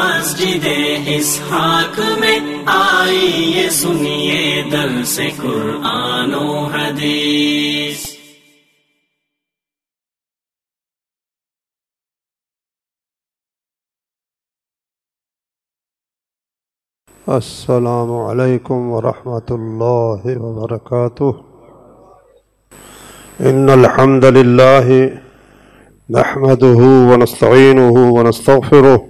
مسجد اسحاق میں آئیے سنیے دل سے قرآن و حدیث۔ السلام علیکم ورحمۃ اللہ وبرکاتہ۔ ان الحمد للہ نحمده ونستعینه ونستغفره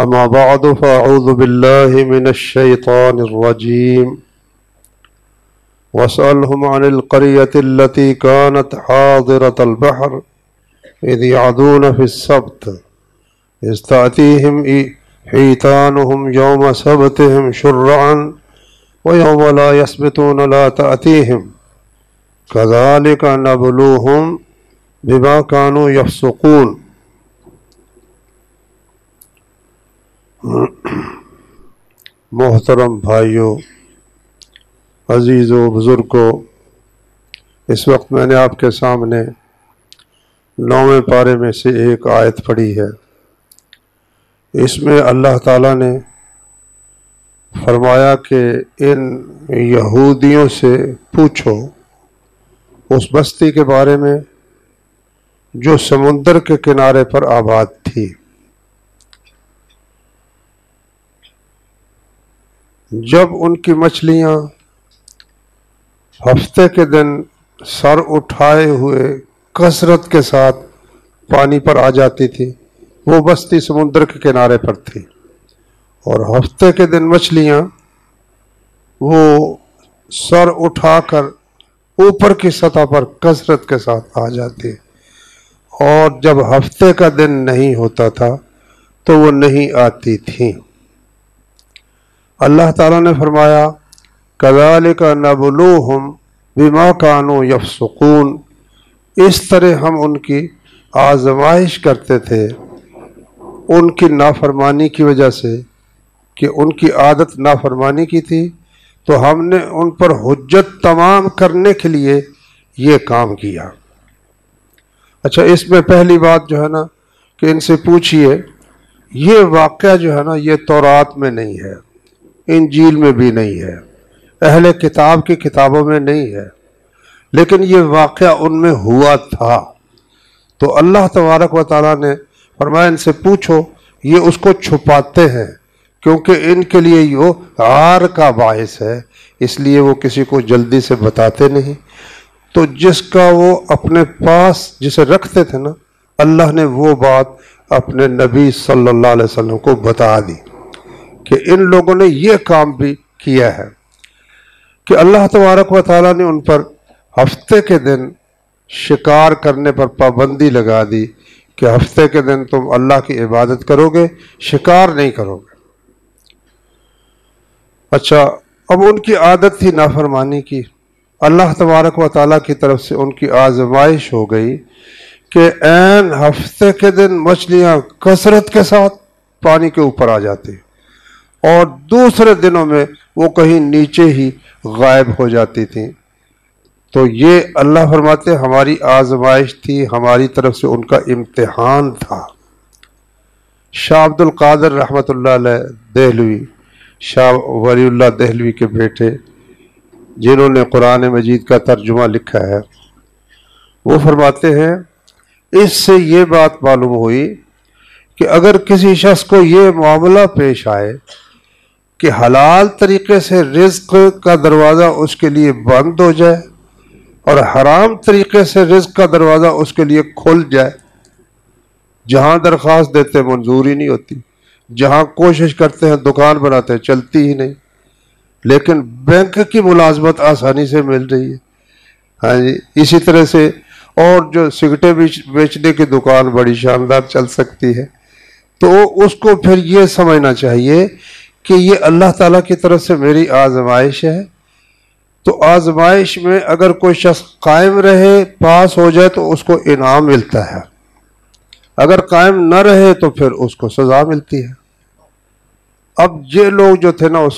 أما بعد، فأعوذ بالله من الشيطان الرجيم. واسألهم عن القرية التي كانت حاضرة البحر، إذ يعدون في السبت، إذ تأتيهم حيتانهم يوم سبتهم شرعا، ويوم لا يسبتون لا تأتيهم. كذلك نبلوهم بما كانوا يفسقون. محترم بھائیوں عزیز و بزرگوں اس وقت میں نے آپ کے سامنے نویں پارے میں سے ایک آیت پڑھی ہے۔ اس میں اللہ تعالیٰ نے فرمایا کہ ان یہودیوں سے پوچھو، اس بستی کے بارے میں جو سمندر کے کنارے پر آباد تھی جب ان کی مچھلیاں ہفتے کے دن سر اٹھائے ہوئے کثرت کے ساتھ پانی پر آ جاتی تھی، وہ بستی سمندر کے کنارے پر تھی۔ اور ہفتے کے دن مچھلیاں وہ سر اٹھا کر اوپر کی سطح پر کثرت کے ساتھ آ جاتی۔ اور جب ہفتے کا دن نہیں ہوتا تھا، تو وہ نہیں آتی تھیں۔ اللہ تعالیٰ نے فرمایا کزال کا نبلو ہم بیما کانو یف سکون اس طرح ہم ان کی آزمائش کرتے تھے، ان کی نافرمانی کی وجہ سے کہ ان کی عادت نافرمانی کی تھی، تو ہم نے ان پر حجت تمام کرنے کے لیے یہ کام کیا۔ اچھا اس میں پہلی بات جو ہے نا، کہ ان سے پوچھئے، یہ واقعہ جو ہے نا، یہ تورات میں نہیں ہے۔ انجیل میں بھی نہیں ہے، اہل کتاب کی کتابوں میں نہیں ہے۔ لیکن یہ واقعہ ان میں ہوا تھا۔ تو اللہ تبارک و تعالیٰ نے فرمایا، ان سے پوچھو، یہ اس کو چھپاتے ہیں، کیونکہ ان کے لیے یہ ہار کا باعث ہے، اس لیے وہ کسی کو جلدی سے بتاتے نہیں۔ تو جس کا وہ اپنے پاس جسے رکھتے تھے نا، اللہ نے وہ بات اپنے نبی صلی اللہ علیہ وسلم کو بتا دی۔ کہ ان لوگوں نے یہ کام بھی کیا ہے کہ اللہ تبارک و تعالیٰ نے ان پر ہفتے کے دن شکار کرنے پر پابندی لگا دی کہ ہفتے کے دن تم اللہ کی عبادت کرو گے شکار نہیں کرو گے اچھا اب ان کی عادت تھی نافرمانی کی۔ اللہ تبارک و تعالیٰ کی طرف سے ان کی آزمائش ہو گئی کہ این ہفتے کے دن مچھلیاں کثرت کے ساتھ پانی کے اوپر آ جاتی ہیں اور دوسرے دنوں میں وہ کہیں نیچے ہی غائب ہو جاتی تھیں۔ تو یہ اللہ فرماتے ہماری آزمائش تھی، ہماری طرف سے ان کا امتحان تھا۔ شاہ عبد القادر رحمۃ اللہ علیہ دہلوی، شاہ ولی اللہ دہلوی کے بیٹے، جنہوں نے قرآن مجید کا ترجمہ لکھا ہے، وہ فرماتے ہیں، اس سے یہ بات معلوم ہوئی کہ اگر کسی شخص کو یہ معاملہ پیش آئے کہ حلال طریقے سے رزق کا دروازہ اس کے لیے بند ہو جائے اور حرام طریقے سے رزق کا دروازہ اس کے لیے کھل جائے۔ جہاں درخواست دیتے منظوری نہیں ہوتی۔ جہاں کوشش کرتے ہیں دکان بناتے ہیں، چلتی ہی نہیں۔ لیکن بینک کی ملازمت آسانی سے مل رہی ہے۔ ہاں جی اسی طرح سے اور جو سگٹیں بیچنے کی دکان بڑی شاندار چل سکتی ہے۔ تو اس کو پھر یہ سمجھنا چاہیے کہ یہ اللہ تعالیٰ کی طرف سے میری آزمائش ہے۔ تو آزمائش میں اگر کوئی شخص قائم رہے، پاس ہو جائے تو اس کو انعام ملتا ہے۔ اگر قائم نہ رہے تو پھر اس کو سزا ملتی ہے۔ اب یہ لوگ جو تھے نا، اس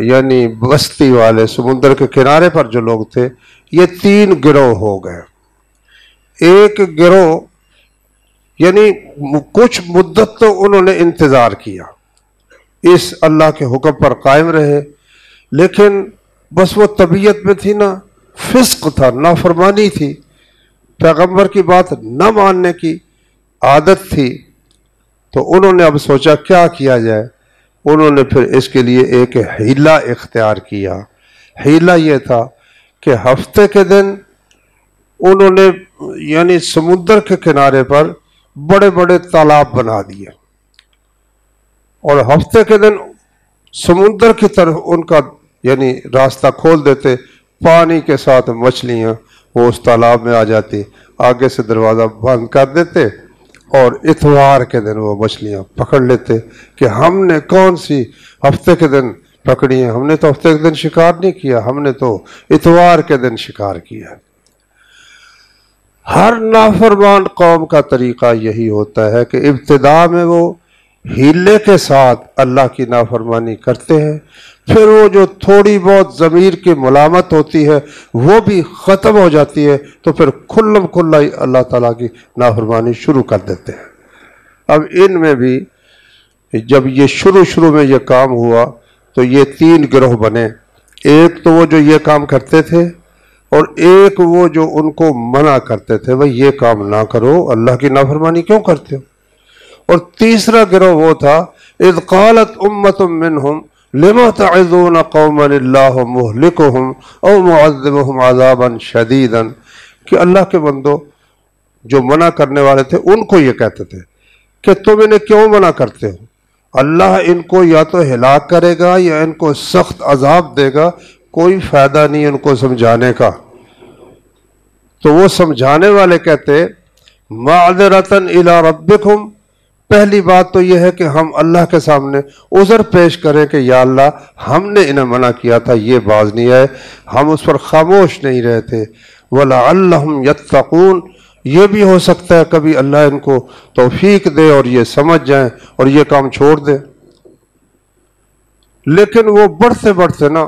یعنی بستی والے، سمندر کے کنارے پر جو لوگ تھے، یہ تین گروہ ہو گئے۔ ایک گروہ یعنی کچھ مدت تو انہوں نے انتظار کیا۔ اس اللہ کے حکم پر قائم رہے۔ لیکن بس وہ طبیعت میں تھی نا، فسق تھا، نافرمانی تھی۔ پیغمبر کی بات نہ ماننے کی عادت تھی۔ تو انہوں نے اب سوچا کیا کیا جائے۔ انہوں نے پھر اس کے لیے ایک ہیلا اختیار کیا۔ ہیلا یہ تھا کہ ہفتے کے دن انہوں نے یعنی سمندر کے کنارے پر بڑے بڑے تالاب بنا دیے۔ اور ہفتے کے دن سمندر کی طرف ان کا یعنی راستہ کھول دیتے، پانی کے ساتھ مچھلیاں وہ اس تالاب میں آ جاتی، آگے سے دروازہ بند کر دیتے اور اتوار کے دن وہ مچھلیاں پکڑ لیتے کہ ہم نے کون سی ہفتے کے دن پکڑی ہیں؟ ہم نے تو ہفتے کے دن شکار نہیں کیا، ہم نے تو اتوار کے دن شکار کیا۔ ہر نافرمان قوم کا طریقہ یہی ہوتا ہے کہ ابتدا میں وہ ہیلے کے ساتھ اللہ کی نافرمانی کرتے ہیں، پھر وہ جو تھوڑی بہت ضمیر کی ملامت ہوتی ہے، وہ بھی ختم ہو جاتی ہے، تو پھر کھلم کھلا ہی اللہ تعالیٰ کی نافرمانی شروع کر دیتے ہیں۔ اب ان میں بھی جب یہ شروع شروع میں یہ کام ہوا، تو یہ تین گروہ بنے۔ ایک تو وہ جو یہ کام کرتے تھے، اور ایک وہ جو ان کو منع کرتے تھے بھائی یہ کام نہ کرو، اللہ کی نافرمانی کیوں کرتے ہو؟ اور تیسرا گروہ وہ تھا، اذ قالت امت منہم لما تعذون قوما اللہ مہلکہم او معذبہم عذابا شدیدا کہ اللہ کے بندو جو منع کرنے والے تھے، ان کو یہ کہتے تھے کہ تم انہیں کیوں منع کرتے ہو؟ اللہ ان کو یا تو ہلاک کرے گا یا ان کو سخت عذاب دے گا، کوئی فائدہ نہیں ان کو سمجھانے کا۔ تو وہ سمجھانے والے کہتے معذرتن الى ربکم پہلی بات تو یہ ہے کہ ہم اللہ کے سامنے عذر پیش کریں کہ یا اللہ، ہم نے انہیں منع کیا تھا، یہ باز نہیں آئے۔ ہم اس پر خاموش نہیں رہے تھے ولا اللہ یتقون یہ بھی ہو سکتا ہے، کبھی اللہ ان کو توفیق دے اور یہ سمجھ جائیں اور یہ کام چھوڑ دے۔ لیکن وہ بڑھتے بڑھتے نا،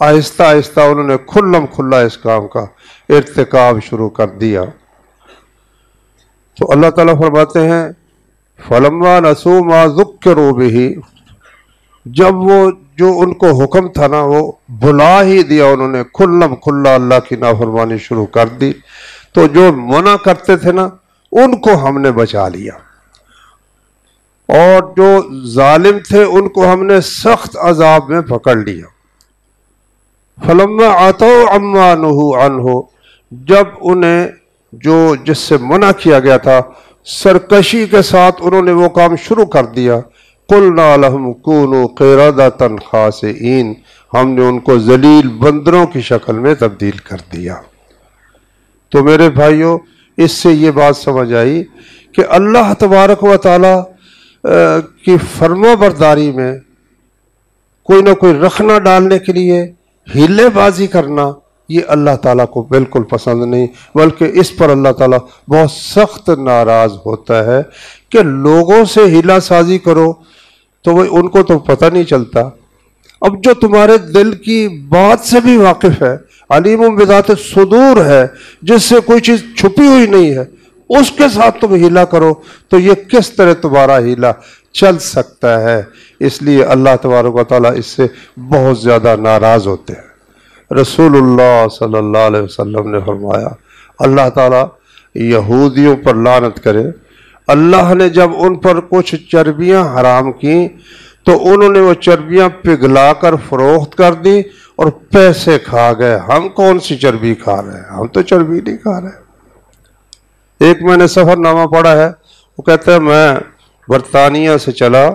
آہستہ آہستہ انہوں نے کھلم کھلا اس کام کا ارتکاب شروع کر دیا۔ تو اللہ تعالیٰ فرماتے ہیں فلما نسو ما ذکروا بھی جب وہ جو ان کو حکم تھا نا، وہ بلا ہی دیا انہوں نے کھلم کھلا اللہ کی نافرمانی شروع کر دی۔ تو جو منع کرتے تھے نا، ان کو ہم نے بچا لیا۔ اور جو ظالم تھے، ان کو ہم نے سخت عذاب میں پکڑ لیا۔ فلما آتو اما نہو جب انہیں جو، جس سے منع کیا گیا تھا سرکشی کے ساتھ انہوں نے وہ کام شروع کر دیا۔ کل نالحم کون و خاص ہم نے ان کو ذلیل بندروں کی شکل میں تبدیل کر دیا۔ تو میرے بھائیوں اس سے یہ بات سمجھ آئی کہ اللہ تبارک و تعالی کی فرما برداری میں کوئی نہ کوئی رکھنا ڈالنے کے لیے ہیلے بازی کرنا یہ اللہ تعالیٰ کو بالکل پسند نہیں، بلکہ اس پر اللہ تعالیٰ بہت سخت ناراض ہوتا ہے کہ لوگوں سے ہلا سازی کرو تو وہ ان کو تو پتہ نہیں چلتا۔ اب جو تمہارے دل کی بات سے بھی واقف ہے، علیم و بذات صدور ہے، جس سے کوئی چیز چھپی ہوئی نہیں ہے، اس کے ساتھ تم ہیلا کرو تو یہ کس طرح تمہارا ہیلا چل سکتا ہے؟ اس لیے اللہ تبارک و تعالیٰ اس سے بہت زیادہ ناراض ہوتے ہیں۔ رسول اللہ صلی اللہ علیہ وسلم نے فرمایا، اللہ تعالیٰ یہودیوں پر لانت کرے۔ اللہ نے جب ان پر کچھ چربیاں حرام کی تو انہوں نے وہ چربیاں پگھلا کر فروخت کر دی اور پیسے کھا گئے۔ ہم کون سی چربی کھا رہے ہیں؟ ہم تو چربی نہیں کھا رہے۔ ایک میں نے سفر نامہ پڑھا ہے، وہ کہتا ہے، میں برطانیہ سے چلا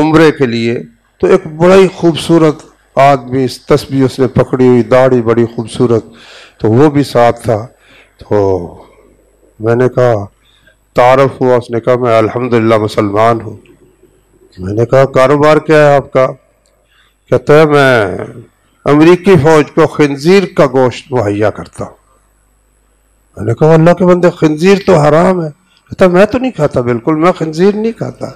عمرے کے لیے۔ تو ایک بڑا ہی خوبصورت آدمی تسبیح اس نے پکڑی ہوئی داڑھی بڑی خوبصورت، تو وہ بھی ساتھ تھا۔ تو میں نے کہا، تعارف ہوا، اس نے کہا، میں الحمدللہ مسلمان ہوں۔ میں نے کہا، کاروبار کیا ہے آپ کا؟ کہتا ہے، میں امریکی فوج کو خنزیر کا گوشت مہیا کرتا ہوں۔ میں نے کہا، اللہ کے بندے، خنزیر تو حرام ہے۔ کہتا میں تو نہیں کھاتا، بالکل، میں خنزیر نہیں کھاتا۔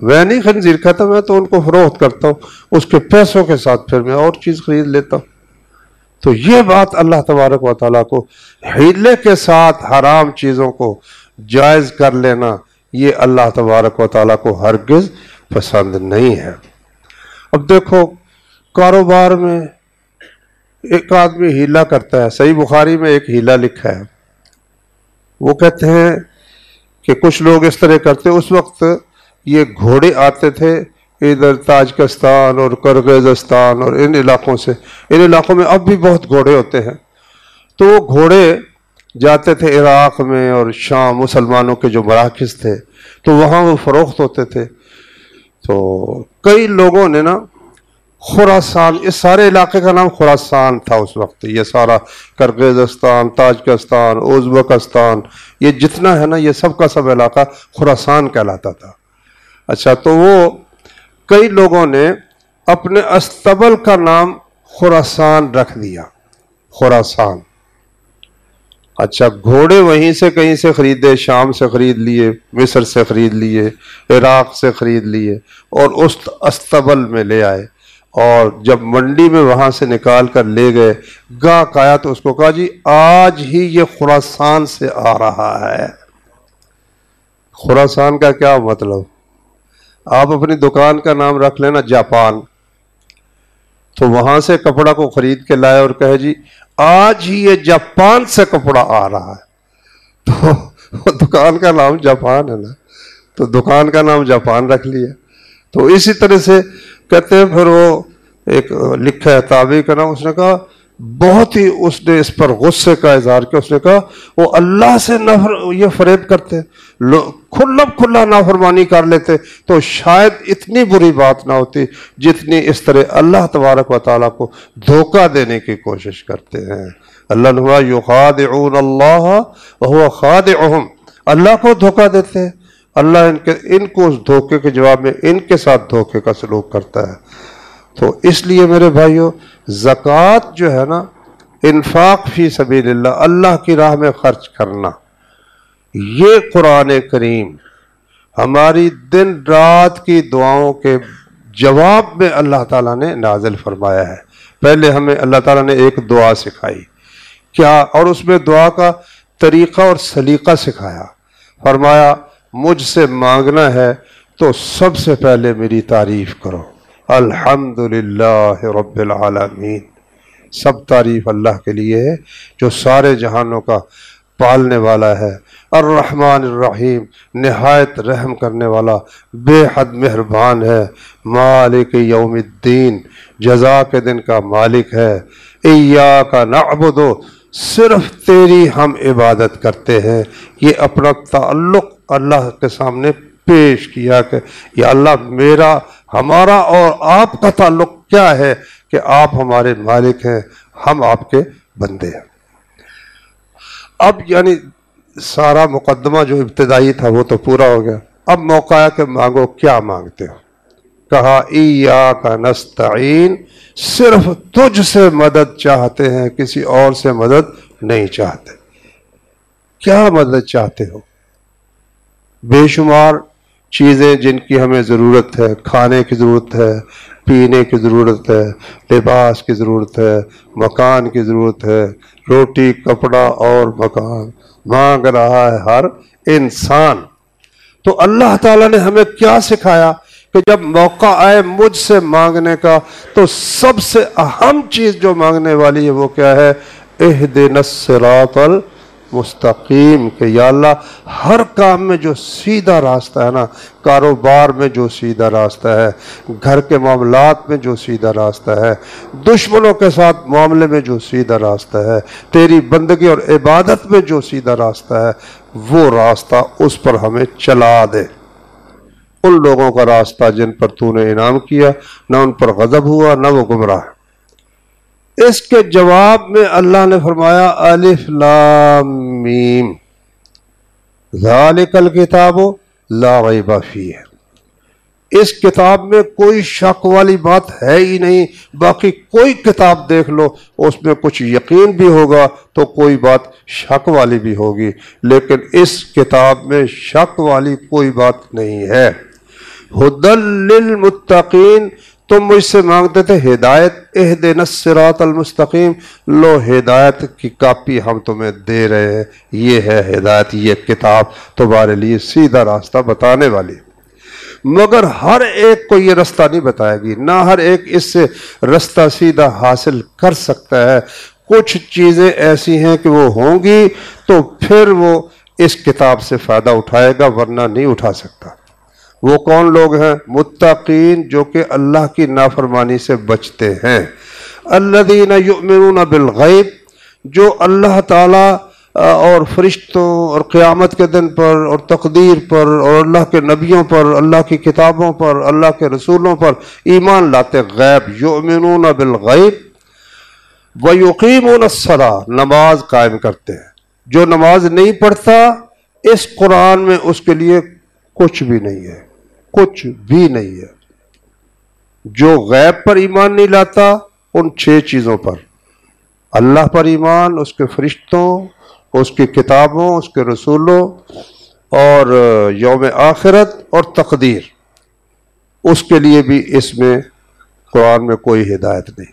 میں نہیں خنزیر کھاتا، میں تو ان کو فروخت کرتا ہوں، اس کے پیسوں کے ساتھ پھر میں اور چیز خرید لیتا ہوں۔ تو یہ بات اللہ تبارک و تعالیٰ کو ہیلے کے ساتھ حرام چیزوں کو جائز کر لینا، یہ اللہ تبارک و تعالیٰ کو ہرگز پسند نہیں ہے۔ اب دیکھو، کاروبار میں ایک آدمی ہیلا کرتا ہے۔ صحیح بخاری میں ایک ہیلا لکھا ہے۔ وہ کہتے ہیں کہ کچھ لوگ اس طرح کرتے، اس وقت یہ گھوڑے آتے تھے ادھر تاجکستان اور کرغزستان اور ان علاقوں سے۔ ان علاقوں میں اب بھی بہت گھوڑے ہوتے ہیں۔ تو وہ گھوڑے جاتے تھے عراق میں اور شام مسلمانوں کے جو مراکز تھے، تو وہاں وہ فروخت ہوتے تھے۔ تو کئی لوگوں نے نا خوراسان اس سارے علاقے کا نام خوراسان تھا اس وقت۔ یہ سارا کرغزستان تاجکستان، ازبکستان، یہ جتنا ہے نا، یہ سب کا سب علاقہ خوراسان کہلاتا تھا۔ اچھا تو وہ کئی لوگوں نے اپنے استبل کا نام خوراسان رکھ دیا۔ خوراسان اچھا گھوڑے وہیں سے کہیں سے خریدے شام سے خرید لیے، مصر سے خرید لیے، عراق سے خرید لیے اور اس استبل میں لے آئے۔ اور جب منڈی میں وہاں سے نکال کر لے گئے گاہ آیا تو اس کو کہا جی آج ہی یہ خوراسان سے آ رہا ہے۔ خوراسان کا کیا مطلب؟ آپ اپنی دکان کا نام رکھ لینا جاپان۔ تو وہاں سے کپڑا کو خرید کے لائے اور کہے جی آج ہی یہ جاپان سے کپڑا آ رہا ہے۔ تو دکان کا نام جاپان ہے نا۔ تو دکان کا نام جاپان رکھ لیا۔ تو اسی طرح سے کہتے ہیں، پھر وہ ایک لکھا ہے تابعی کا نام، اس نے کہا، بہت ہی اس نے اس پر غصے کا اظہار کیا۔ اس نے کہا، وہ اللہ سے نفر، یہ فریب کرتے کھلب کھلا نافرمانی کر لیتے تو شاید اتنی بری بات نہ ہوتی جتنی اس طرح اللہ تبارک و تعالیٰ کو دھوکہ دینے کی کوشش کرتے ہیں۔ اللہ یخادعون اللہ وهو خادعهم اللہ کو دھوکہ دیتے ہیں۔ اللہ ان کے ان کو اس دھوکے کے جواب میں ان کے ساتھ دھوکے کا سلوک کرتا ہے۔ تو اس لیے میرے بھائیوں زکوٰۃ جو ہے نا، انفاق فی سبیل اللہ اللہ کی راہ میں خرچ کرنا۔ یہ قرآن کریم ہماری دن رات کی دعاؤں کے جواب میں اللہ تعالیٰ نے نازل فرمایا ہے۔ پہلے ہمیں اللہ تعالیٰ نے ایک دعا سکھائی۔ کیا اور اس میں دعا کا طریقہ اور سلیقہ سکھایا؟ فرمایا، مجھ سے مانگنا ہے تو سب سے پہلے میری تعریف کرو۔ الحمد للہ رب العالمین۔ سب تعریف اللہ کے لیے ہے جو سارے جہانوں کا پالنے والا ہے۔ الرحمن الرحیم، نہایت رحم کرنے والا بے حد مہربان ہے، مالک یوم الدین، جزا کے دن کا مالک ہے۔ ایا کا نعبدو صرف تیری ہم عبادت کرتے ہیں۔ یہ اپنا تعلق اللہ کے سامنے پیش کیا کہ یا اللہ میرا، ہمارا اور آپ کا تعلق کیا ہے کہ آپ ہمارے مالک ہیں، ہم آپ کے بندے ہیں۔ اب یعنی سارا مقدمہ جو ابتدائی تھا وہ تو پورا ہو گیا۔ اب موقع ہے کہ مانگو، کیا مانگتے ہو؟ کہا ایا کا نستعین، صرف تجھ سے مدد چاہتے ہیں، کسی اور سے مدد نہیں چاہتے۔ کیا مدد چاہتے ہو؟ بے شمار چیزیں جن کی ہمیں ضرورت ہے، کھانے کی ضرورت ہے، پینے کی ضرورت ہے، لباس کی ضرورت ہے، مکان کی ضرورت ہے، روٹی، کپڑا اور مکان۔ مانگ رہا ہے ہر انسان۔ تو اللہ تعالیٰ نے ہمیں کیا سکھایا کہ جب موقع آئے مجھ سے مانگنے کا، تو سب سے اہم چیز جو مانگنے والی ہے وہ کیا ہے؟ اہدن الصراط مستقیم کہ یا اللہ، ہر کام میں جو سیدھا راستہ ہے نا، کاروبار میں جو سیدھا راستہ ہے، گھر کے معاملات میں جو سیدھا راستہ ہے، دشمنوں کے ساتھ معاملے میں جو سیدھا راستہ ہے، تیری بندگی اور عبادت میں جو سیدھا راستہ ہے، وہ راستہ اس پر ہمیں چلا دے۔ ان لوگوں کا راستہ جن پر تو نے انعام کیا، نہ ان پر غضب ہوا، نہ وہ گمراہ۔ اس کے جواب میں اللہ نے فرمایا، الف لام میم۔ ذالک الکتاب لا ریب فیہ۔ اس کتاب میں کوئی شک والی بات ہے ہی نہیں، باقی کوئی کتاب دیکھ لو، اس میں کچھ یقین بھی ہوگا تو کوئی بات شک والی بھی ہوگی، لیکن اس کتاب میں شک والی کوئی بات نہیں ہے۔ ہدل للمتقین تم مجھ سے مانگتے تھے ہدایت، اہدنا الصراط المستقیم۔ لو، ہدایت کی کاپی ہم تمہیں دے رہے ہیں۔ یہ ہے ہدایت، یہ کتاب تمہارے لیے سیدھا راستہ بتانے والی۔ مگر ہر ایک کو یہ رستہ نہیں بتائے گی۔ نہ ہر ایک اس سے رستہ سیدھا حاصل کر سکتا ہے۔ کچھ چیزیں ایسی ہیں کہ وہ ہوں گی تو پھر وہ اس کتاب سے فائدہ اٹھائے گا، ورنہ نہیں اٹھا سکتا۔ وہ کون لوگ ہیں؟ متقین جو کہ اللہ کی نافرمانی سے بچتے ہیں۔ الذین یؤمنون بالغیب، جو اللہ تعالی اور فرشتوں اور قیامت کے دن پر اور تقدیر پر اور اللہ کے نبیوں پر، اللہ کی کتابوں پر، اللہ کے رسولوں پر ایمان لاتے غیب۔ یؤمنون بالغیب، ویقیمون الصلاة، نماز قائم کرتے ہیں۔ جو نماز نہیں پڑھتا، اس قرآن میں اس کے لیے کچھ بھی نہیں ہے۔ کچھ بھی نہیں ہے۔ جو غیب پر ایمان نہیں لاتا، ان چھ چیزوں پر۔ اللہ پر ایمان، اس کے فرشتوں، اس کی کتابوں، اس کے رسولوں اور یوم آخرت اور تقدیر۔ اس کے لیے بھی اس میں قرآن میں کوئی ہدایت نہیں۔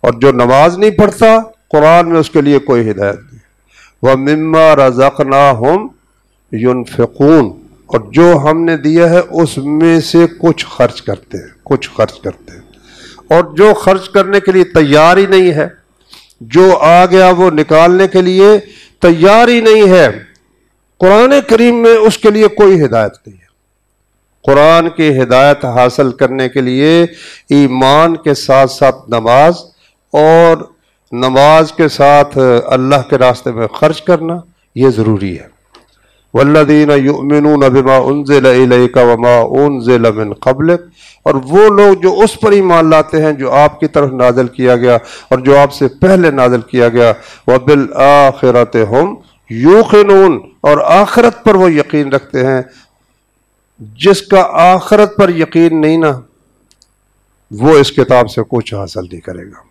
اور جو نماز نہیں پڑھتا، قرآن میں اس کے لیے کوئی ہدایت نہیں۔ وہ مما رزق نا ہم یون اور جو ہم نے دیا ہے اس میں سے کچھ خرچ کرتے ہیں، کچھ خرچ کرتے ہیں۔ اور جو خرچ کرنے کے لیے تیار ہی نہیں ہے، جو آ گیا وہ نکالنے کے لیے تیار ہی نہیں ہے، قرآن کریم میں اس کے لیے کوئی ہدایت نہیں ہے۔ قرآن کی ہدایت حاصل کرنے کے لیے ایمان کے ساتھ ساتھ نماز اور نماز کے ساتھ اللہ کے راستے میں خرچ کرنا یہ ضروری ہے۔ والذین یؤمنون بما انزل الیک وما انزل من قبلک اور وہ لوگ جو اس پر ایمان لاتے ہیں جو آپ کی طرف نازل کیا گیا اور جو آپ سے پہلے نازل کیا گیا، وبالآخرت ہم یوقنون اور آخرت پر وہ یقین رکھتے ہیں۔ جس کا آخرت پر یقین نہیں نا، وہ اس کتاب سے کچھ حاصل نہیں کرے گا۔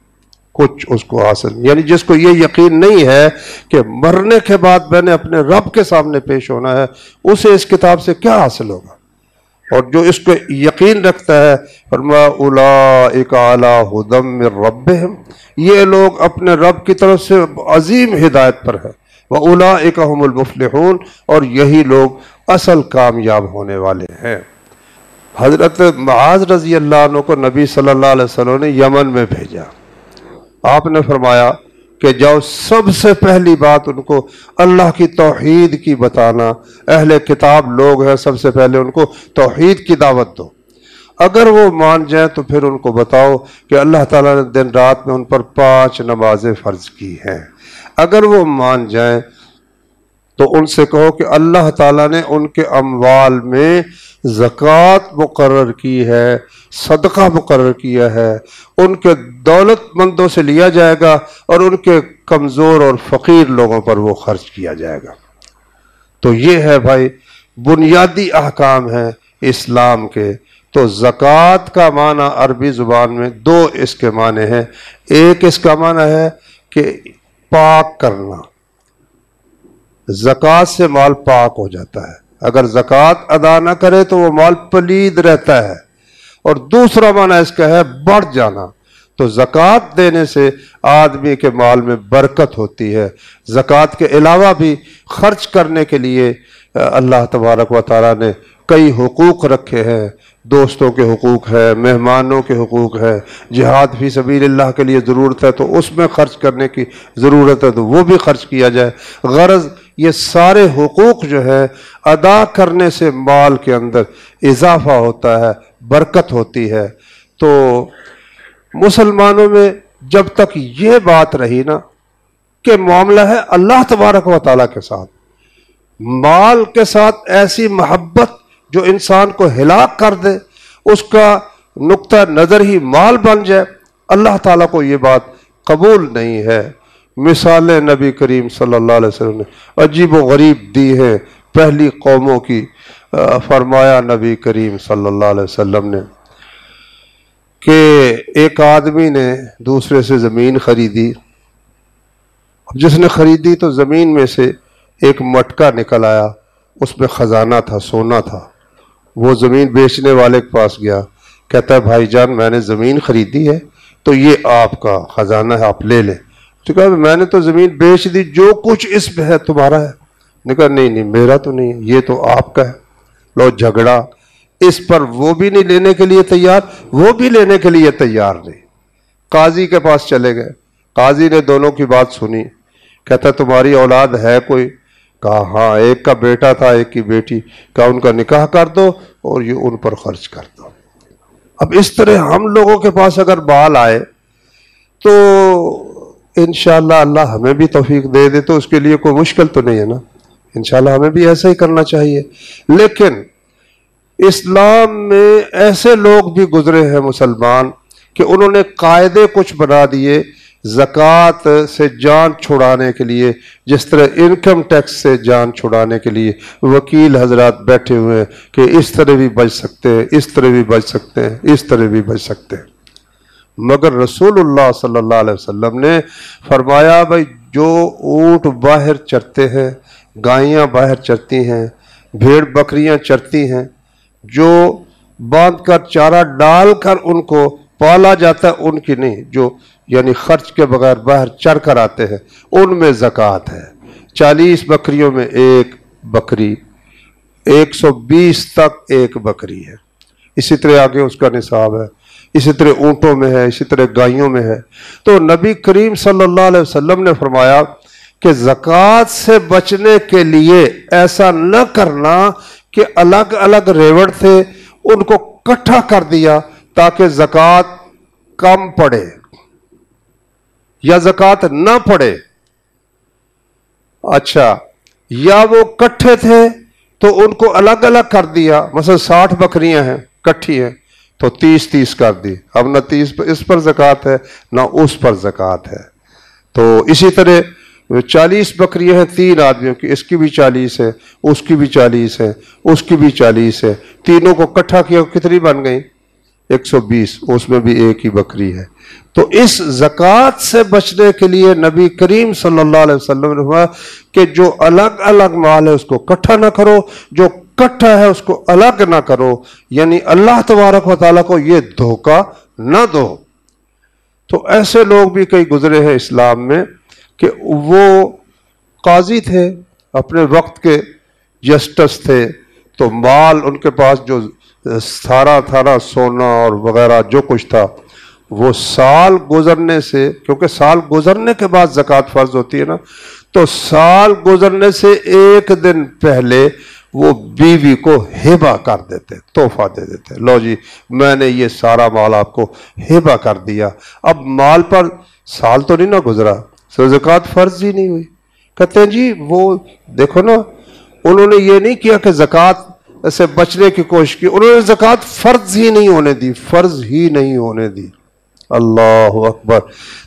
کچھ اس کو حاصل یعنی جس کو یہ یقین نہیں ہے کہ مرنے کے بعد میں نے اپنے رب کے سامنے پیش ہونا ہے، اسے اس کتاب سے کیا حاصل ہوگا؟ اور جو اس کو یقین رکھتا ہے فرما الا ہدم رب یہ لوگ اپنے رب کی طرف سے عظیم ہدایت پر ہے وہ الا اکم المفلحون۔ اور یہی لوگ اصل کامیاب ہونے والے ہیں۔ حضرت معاذ رضی اللہ عنہ کو نبی صلی اللہ علیہ وسلم نے یمن میں بھیجا۔ آپ نے فرمایا کہ جاؤ سب سے پہلی بات ان کو اللہ کی توحید کی بتانا۔ اہل کتاب لوگ ہیں، سب سے پہلے ان کو توحید کی دعوت دو۔ اگر وہ مان جائیں تو پھر ان کو بتاؤ کہ اللہ تعالیٰ نے دن رات میں ان پر پانچ نمازیں فرض کی ہیں۔ اگر وہ مان جائیں تو ان سے کہو کہ اللہ تعالیٰ نے ان کے اموال میں زکوٰۃ مقرر کی ہے، صدقہ مقرر کیا ہے۔ ان کے دولت مندوں سے لیا جائے گا اور ان کے کمزور اور فقیر لوگوں پر وہ خرچ کیا جائے گا۔ تو یہ ہے بھائی، بنیادی احکام ہے اسلام کے۔ تو زکوٰۃ کا معنی عربی زبان میں دو اس کے معنی ہیں۔ ایک اس کا معنی ہے کہ پاک کرنا۔ زکوٰۃ سے مال پاک ہو جاتا ہے۔ اگر زکوٰۃ ادا نہ کرے تو وہ مال پلید رہتا ہے۔ اور دوسرا معنی اس کا ہے بڑھ جانا۔ تو زکوٰۃ دینے سے آدمی کے مال میں برکت ہوتی ہے۔ زکوٰۃ کے علاوہ بھی خرچ کرنے کے لیے اللہ تبارک و تعالیٰ نے کئی حقوق رکھے ہیں۔ دوستوں کے حقوق ہے، مہمانوں کے حقوق ہے۔ جہاد فی سبیل اللہ کے لیے ضرورت ہے تو اس میں خرچ کرنے کی ضرورت ہے تو وہ بھی خرچ کیا جائے۔ غرض یہ سارے حقوق جو ہے ادا کرنے سے مال کے اندر اضافہ ہوتا ہے، برکت ہوتی ہے۔ تو مسلمانوں میں جب تک یہ بات رہی نا کہ معاملہ ہے اللہ تبارک و تعالیٰ کے ساتھ۔ مال کے ساتھ ایسی محبت جو انسان کو ہلاک کر دے، اس کا نقطہ نظر ہی مال بن جائے، اللہ تعالیٰ کو یہ بات قبول نہیں ہے۔ مثال نبی کریم صلی اللہ علیہ وسلم نے عجیب و غریب دی ہے پہلی قوموں کی فرمایا نبی کریم صلی اللہ علیہ وسلم نے کہ ایک آدمی نے دوسرے سے زمین خریدی۔ جس نے خریدی تو زمین میں سے ایک مٹکا نکل آیا۔ اس میں خزانہ تھا، سونا تھا۔ وہ زمین بیچنے والے کے پاس گیا۔ کہتا ہے، بھائی جان، میں نے زمین خریدی ہے تو یہ آپ کا خزانہ ہے، آپ لے لیں۔ تو کہا میں نے تو زمین بیچ دی، جو کچھ اس پہ ہے تمہارا ہے۔ کہا نہیں نہیں، میرا تو نہیں یہ تو آپ کا ہے۔ لو، جھگڑا۔ اس پر وہ بھی نہیں لینے کے لیے تیار، وہ بھی لینے کے لیے تیار نہیں۔ قاضی کے پاس چلے گئے۔ قاضی نے دونوں کی بات سنی۔ کہتا، تمہاری اولاد ہے کوئی؟ کہا ہاں ایک کا بیٹا تھا، ایک کی بیٹی۔ کہا، ان کا نکاح کر دو اور یہ ان پر خرچ کر دو۔ اب اس طرح ہم لوگوں کے پاس اگر بال آئے تو انشاءاللہ اللہ ہمیں بھی توفیق دے دے تو اس کے لیے کوئی مشکل تو نہیں ہے نا۔ انشاءاللہ ہمیں بھی ایسا ہی کرنا چاہیے۔ لیکن اسلام میں ایسے لوگ بھی گزرے ہیں مسلمان کہ انہوں نے قاعدے کچھ بنا دیے زکوٰۃ سے جان چھڑانے کے لیے، جس طرح انکم ٹیکس سے جان چھڑانے کے لیے۔ وکیل حضرات بیٹھے ہوئے ہیں کہ اس طرح بھی بچ سکتے ہیں، اس طرح بھی بچ سکتے ہیں، اس طرح بھی بچ سکتے ہیں۔ مگر رسول اللہ صلی اللہ علیہ وسلم نے فرمایا بھائی جو اونٹ باہر چرتے ہیں، گائیاں باہر چرتی ہیں، بھیڑ بکریاں چرتی ہیں، جو باندھ کر چارہ ڈال کر ان کو پالا جاتا ہے، ان کی نہیں، جو یعنی خرچ کے بغیر باہر چر کر آتے ہیں، ان میں زکوٰۃ ہے۔ چالیس بکریوں میں ایک بکری، ایک سو بیس تک ایک بکری ہے۔ اسی طرح آگے اس کا نصاب ہے۔ اسی طرح اونٹوں میں ہے، اسی طرح گائیوں میں ہے۔ تو نبی کریم صلی اللہ علیہ وسلم نے فرمایا کہ زکوٰۃ سے بچنے کے لیے ایسا نہ کرنا کہ الگ الگ ریوڑ تھے، ان کو کٹھا کر دیا تاکہ زکوٰۃ کم پڑے یا زکوٰۃ نہ پڑے۔ اچھا یا وہ کٹھے تھے تو ان کو الگ الگ کر دیا، مثلا ساٹھ بکریاں ہیں، کٹھی ہیں۔ تو تیس تیس کر دی۔ اب نہ تیس اس پر زکوٰۃ ہے، نہ اس پر زکوٰۃ ہے۔ تو اسی طرح چالیس بکریاں ہیں تین آدمیوں کی، اس کی بھی چالیس ہے، اس کی بھی چالیس ہے، اس کی بھی چالیس ہے۔ تینوں کو کٹھا کیا، کتنی بن گئی ایک سو بیس، اس میں بھی ایک ہی بکری ہے۔ تو اس زکوٰۃ سے بچنے کے لیے نبی کریم صلی اللہ علیہ وسلم نے کہ جو الگ الگ مال ہے، اس کو کٹھا نہ کرو، جو کٹھا ہے، اس کو الگ نہ کرو۔ یعنی اللہ تبارک و تعالیٰ کو یہ دھوکہ نہ دو۔ تو ایسے لوگ بھی کئی گزرے ہیں اسلام میں کہ وہ قاضی تھے، اپنے وقت کے جسٹس تھے۔ تو مال ان کے پاس جو سارا تھارا سونا اور وغیرہ جو کچھ تھا، وہ سال گزرنے سے، کیونکہ سال گزرنے کے بعد زکوٰۃ فرض ہوتی ہے نا، تو سال گزرنے سے ایک دن پہلے وہ بیوی کو ہیبا کر دیتے، تحفہ دے دیتے۔ لو جی میں نے یہ سارا مال آپ کو ہیبا کر دیا۔ اب مال پر سال تو نہیں نہ گزرا زکوٰۃ فرض ہی نہیں ہوئی۔ کہتے ہیں جی وہ دیکھو نا، انہوں نے یہ نہیں کیا کہ زکوٰۃ سے بچنے کی کوشش کی، انہوں نے زکوٰۃ فرض ہی نہیں ہونے دی، فرض ہی نہیں ہونے دی۔ اللہ اکبر۔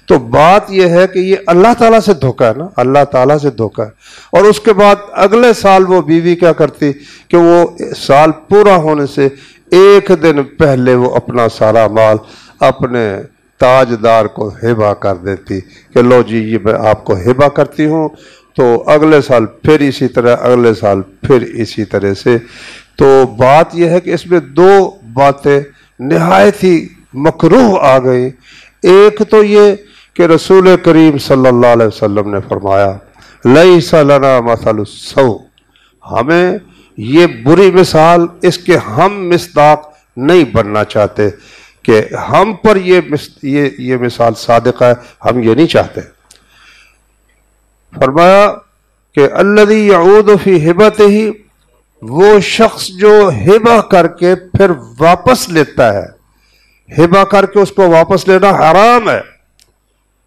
تو بات یہ ہے کہ یہ اللہ تعالیٰ سے دھوکا ہے نا۔ اللہ تعالیٰ سے دھوکا ہے۔ اور اس کے بعد اگلے سال وہ بیوی کیا کرتی؟ کہ وہ سال پورا ہونے سے ایک دن پہلے وہ اپنا سارا مال اپنے تاجدار کو ہیبا کر دیتی۔ کہ لو جی یہ میں آپ کو ہیبا کرتی ہوں۔ تو اگلے سال پھر اسی طرح، اگلے سال پھر اسی طرح سے۔ تو بات یہ ہے کہ اس میں دو باتیں نہایت ہی مکروح آ گئی۔ ایک تو یہ کہ رسول کریم صلی اللہ علیہ وسلم نے فرمایا لئی سلنا مسل سو ہمیں یہ بری مثال، اس کے ہم مصداق نہیں بننا چاہتے کہ ہم پر یہ یہ یہ مثال صادقہ ہے، ہم یہ نہیں چاہتے۔ فرمایا کہ اللہ یعود فی ہبت ہی وہ شخص جو ہبا کر کے پھر واپس لیتا ہے۔ ہبا کر کے اس کو واپس لینا حرام ہے۔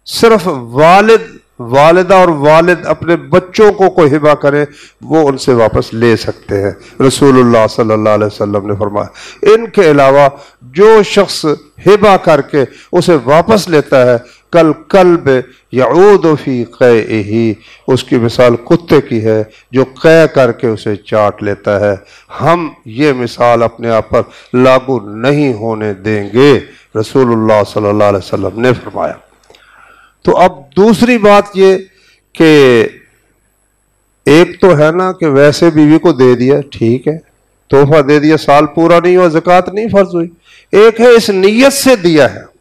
صرف والد، والدہ اور والد اپنے بچوں کو کوئی ہبا کرے، وہ ان سے واپس لے سکتے ہیں۔ رسول اللہ صلی اللہ علیہ وسلم نے فرمایا، ان کے علاوہ جو شخص ہبا کر کے اسے واپس لیتا ہے کل کلب یعود فی قے ہی اس کی مثال کتے کی ہے جو قے کر کے اسے چاٹ لیتا ہے۔ ہم یہ مثال اپنے آپ پر لاگو نہیں ہونے دیں گے۔ رسول اللہ صلی اللہ علیہ وسلم نے فرمایا۔ تو اب دوسری بات یہ کہ ایک تو ہے نا کہ ویسے بیوی کو دے دیا، ٹھیک ہے، تحفہ دے دیا، سال پورا نہیں ہوا، زکوٰۃ نہیں فرض ہوئی۔ ایک ہے اس نیت سے دیا ہے۔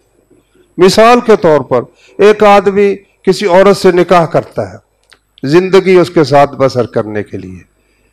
مثال کے طور پر ایک آدمی کسی عورت سے نکاح کرتا ہے، زندگی اس کے ساتھ بسر کرنے کے لیے۔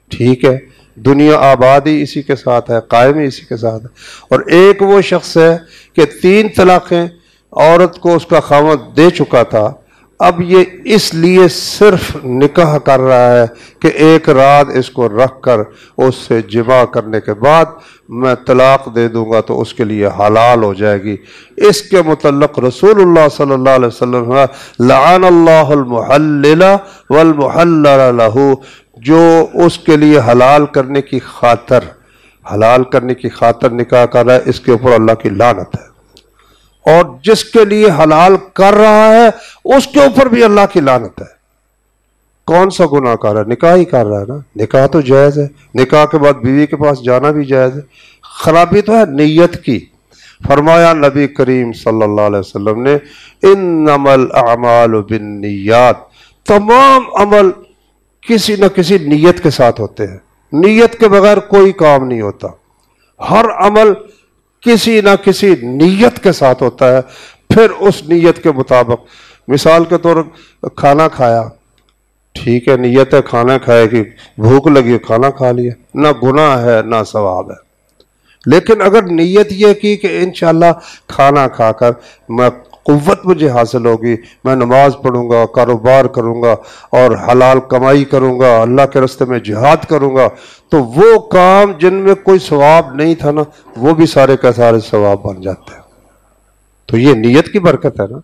ٹھیک ہے، دنیا آبادی اسی کے ساتھ ہے قائم ہی اسی کے ساتھ ہے۔ اور ایک وہ شخص ہے کہ تین طلاقیں عورت کو اس کا خامد دے چکا تھا اب یہ اس لیے صرف نکاح کر رہا ہے کہ ایک رات اس کو رکھ کر اس سے جمع کرنے کے بعد میں طلاق دے دوں گا تو اس کے لیے حلال ہو جائے گی۔ اس کے متعلق رسول اللہ صلی اللہ علیہ وسلم لعن اللہ المحلل والمحلل له، جو اس کے لیے حلال کرنے کی خاطر، حلال کرنے کی خاطر نکاح کر رہا ہے، اس کے اوپر اللہ کی لانت ہے۔ اور جس کے لیے حلال کر رہا ہے، اس کے اوپر بھی اللہ کی لانت ہے۔ کون سا گناہ کر رہا ہے؟ نکاح ہی کر رہا ہے نا۔ نکاح تو جائز ہے۔ نکاح کے بعد بیوی کے پاس جانا بھی جائز ہے۔ خرابی تو ہے نیت کی۔ فرمایا نبی کریم صلی اللہ علیہ وسلم نے ان عمل بالنیات۔ تمام عمل کسی نہ کسی نیت کے ساتھ ہوتے ہیں۔ نیت کے بغیر کوئی کام نہیں ہوتا۔ ہر عمل کسی نہ کسی نیت کے ساتھ ہوتا ہے، پھر اس نیت کے مطابق۔ مثال کے طور کھانا کھایا، ٹھیک ہے، نیت ہے، کھانا کھائے کہ بھوک لگی، کھانا کھا لیا۔ نہ گناہ ہے، نہ ثواب ہے۔ لیکن اگر نیت یہ کی کہ انشاءاللہ کھانا کھا کر میں قوت مجھے حاصل ہوگی۔ میں نماز پڑھوں گا، کاروبار کروں گا اور حلال کمائی کروں گا، اللہ کے رستے میں جہاد کروں گا۔ تو وہ کام جن میں کوئی ثواب نہیں تھا نا، وہ بھی سارے کا سارے ثواب بن جاتے ہیں۔ تو یہ نیت کی برکت ہے نا۔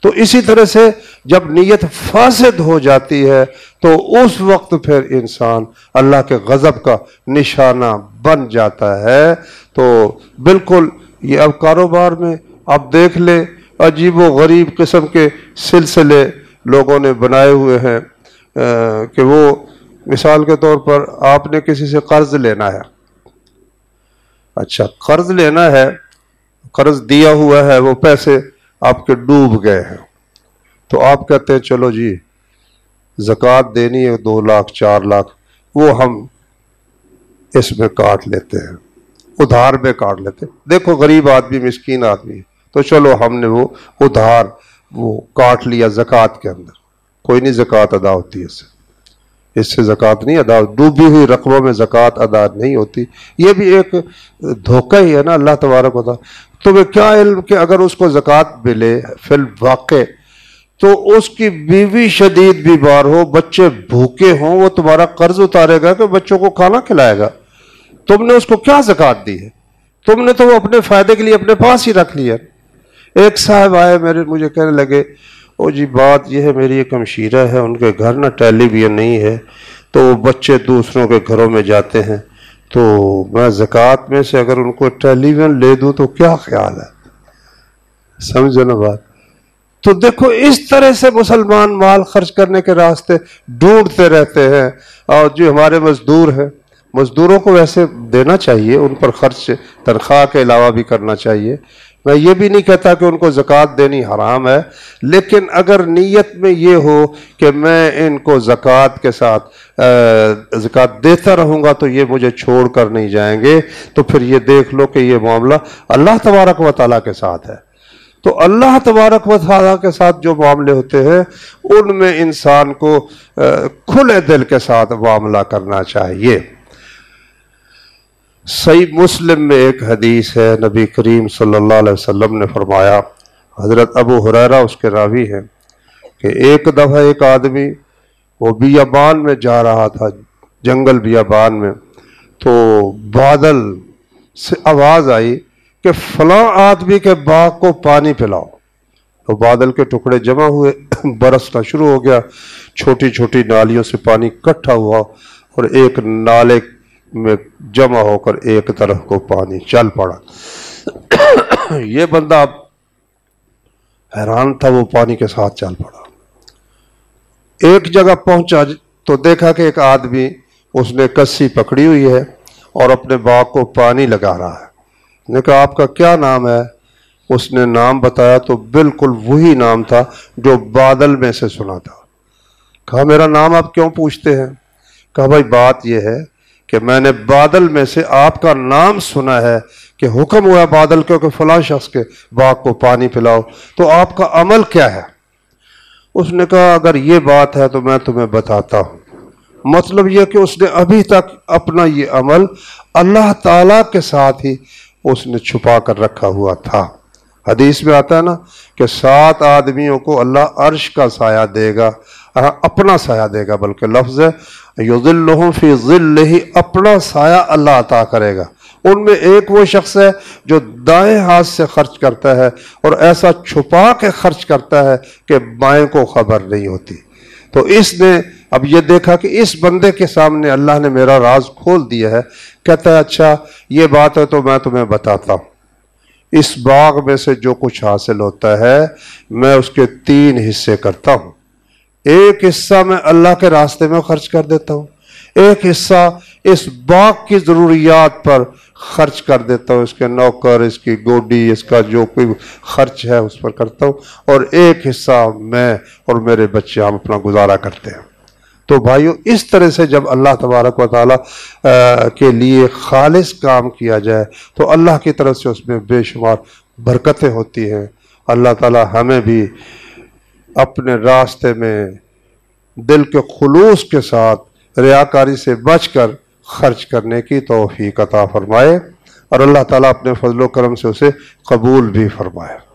تو اسی طرح سے جب نیت فاسد ہو جاتی ہے، تو اس وقت پھر انسان اللہ کے غضب کا نشانہ بن جاتا ہے۔ تو بالکل یہ اب کاروبار میں اب دیکھ لے عجیب و غریب قسم کے سلسلے لوگوں نے بنائے ہوئے ہیں کہ وہ مثال کے طور پر آپ نے کسی سے قرض لینا ہے۔ اچھا قرض لینا ہے، قرض دیا ہوا ہے، وہ پیسے آپ کے ڈوب گئے ہیں۔ تو آپ کہتے ہیں، چلو جی زکوٰۃ دینی ہے، دو لاکھ، چار لاکھ، وہ ہم اس میں کاٹ لیتے ہیں، ادھار میں کاٹ لیتے دیکھو، غریب آدمی، مسکین آدمی تو چلو ہم نے وہ ادھار، وہ کاٹ لیا زکوٰۃ کے اندر۔ کوئی نہیں زکوٰۃ ادا ہوتی ہے اس سے۔ اس سے زکوٰۃ نہیں ادا، ڈوبی ہوئی رقبوں میں زکوٰۃ ادا نہیں ہوتی۔ یہ بھی ایک دھوکہ ہی ہے نا اللہ تبارک ہوتا تمہیں کیا علم کہ اگر اس کو زکوٰۃ ملے فی الواقع، تو اس کی بیوی شدید بیمار ہو، بچے بھوکے ہوں، وہ تمہارا قرض اتارے گا کہ بچوں کو کھانا کھلائے گا۔ تم نے اس کو کیا زکوٰۃ دی ہے؟ تم نے تو وہ اپنے فائدے کے لیے اپنے پاس ہی رکھ لیا۔ ایک صاحب آئے، میرے مجھے کہنے لگے، او جی بات یہ ہے، میری ایک ہمشیرہ ہے، ان کے گھر نہ ٹیلی ویژن نہیں ہے، تو وہ بچے دوسروں کے گھروں میں جاتے ہیں۔ تو میں زکوٰۃ میں سے اگر ان کو ٹیلی ویژن لے دوں تو کیا خیال ہے؟ سمجھو نا بات؟ تو دیکھو، اس طرح سے مسلمان مال خرچ کرنے کے راستے ڈھونڈتے رہتے ہیں۔ اور جو ہمارے مزدور ہیں، مزدوروں کو ویسے دینا چاہیے، ان پر خرچ تنخواہ کے علاوہ بھی کرنا چاہیے۔ میں یہ بھی نہیں کہتا کہ ان کو زکوٰۃ دینی حرام ہے، لیکن اگر نیت میں یہ ہو کہ میں ان کو زکوٰۃ کے ساتھ زکوٰۃ دیتا رہوں گا تو یہ مجھے چھوڑ کر نہیں جائیں گے، تو پھر یہ دیکھ لو کہ یہ معاملہ اللہ تبارک و تعالیٰ کے ساتھ ہے۔ تو اللہ تبارک و تعالیٰ کے ساتھ جو معاملے ہوتے ہیں، ان میں انسان کو کھلے دل کے ساتھ معاملہ کرنا چاہیے۔ صحیح مسلم میں ایک حدیث ہے، نبی کریم صلی اللہ علیہ وسلم نے فرمایا، حضرت ابو حریرہ اس کے راوی ہیں کہ ایک دفعہ ایک آدمی وہ بیابان میں جا رہا تھا، جنگل بیابان میں، تو بادل سے آواز آئی کہ فلاں آدمی کے باغ کو پانی پلاؤ۔ تو بادل کے ٹکڑے جمع ہوئے، برسنا شروع ہو گیا، چھوٹی چھوٹی نالیوں سے پانی کٹھا ہوا اور ایک نالے میں جمع ہو کر ایک طرف کو پانی چل پڑا۔ یہ بندہ حیران تھا، وہ پانی کے ساتھ چل پڑا۔ ایک جگہ پہنچا تو دیکھا کہ ایک آدمی، اس نے کسی پکڑی ہوئی ہے اور اپنے باغ کو پانی لگا رہا ہے۔ نے کہا، آپ کا کیا نام ہے؟ اس نے نام بتایا تو بالکل وہی نام تھا جو بادل میں سے سنا تھا۔ کہا، میرا نام آپ کیوں پوچھتے ہیں؟ کہا، بھائی، بات یہ ہے کہ میں نے بادل میں سے آپ کا نام سنا ہے کہ حکم ہوا بادل کے فلاں شخص کے باغ کو پانی پلاؤ۔ تو آپ کا عمل کیا ہے؟ اس نے کہا، اگر یہ بات ہے تو میں تمہیں بتاتا ہوں۔ مطلب یہ کہ اس نے ابھی تک اپنا یہ عمل اللہ تعالی کے ساتھ ہی اس نے چھپا کر رکھا ہوا تھا۔ حدیث میں آتا ہے نا کہ سات آدمیوں کو اللہ عرش کا سایہ دے گا۔ ہاں، اپنا سایہ دے گا، بلکہ لفظ ہے فی ذل ہی اپنا سایہ اللہ عطا کرے گا۔ ان میں ایک وہ شخص ہے جو دائیں ہاتھ سے خرچ کرتا ہے اور ایسا چھپا کے خرچ کرتا ہے کہ بائیں کو خبر نہیں ہوتی۔ تو اس نے، اب یہ دیکھا کہ اس بندے کے سامنے اللہ نے میرا راز کھول دیا ہے۔ کہتا ہے اچھا یہ بات ہے تو میں تمہیں بتاتا ہوں۔ اس باغ میں سے جو کچھ حاصل ہوتا ہے، میں اس کے تین حصے کرتا ہوں۔ ایک حصہ میں اللہ کے راستے میں خرچ کر دیتا ہوں۔ ایک حصہ اس باغ کی ضروریات پر خرچ کر دیتا ہوں۔ اس کے نوکر، اس کی گوڈی، اس کا جو کوئی خرچ ہے اس پر کرتا ہوں۔ اور ایک حصہ میں اور میرے بچے ہم اپنا گزارا کرتے ہیں۔ تو بھائیو، اس طرح سے جب اللہ تبارک و تعالیٰ کے لیے خالص کام کیا جائے، تو اللہ کی طرف سے اس میں بے شمار برکتیں ہوتی ہیں۔ اللہ تعالیٰ ہمیں بھی اپنے راستے میں دل کے خلوص کے ساتھ ریاکاری سے بچ کر خرچ کرنے کی توفیق عطا فرمائے اور اللہ تعالیٰ اپنے فضل و کرم سے اسے قبول بھی فرمائے۔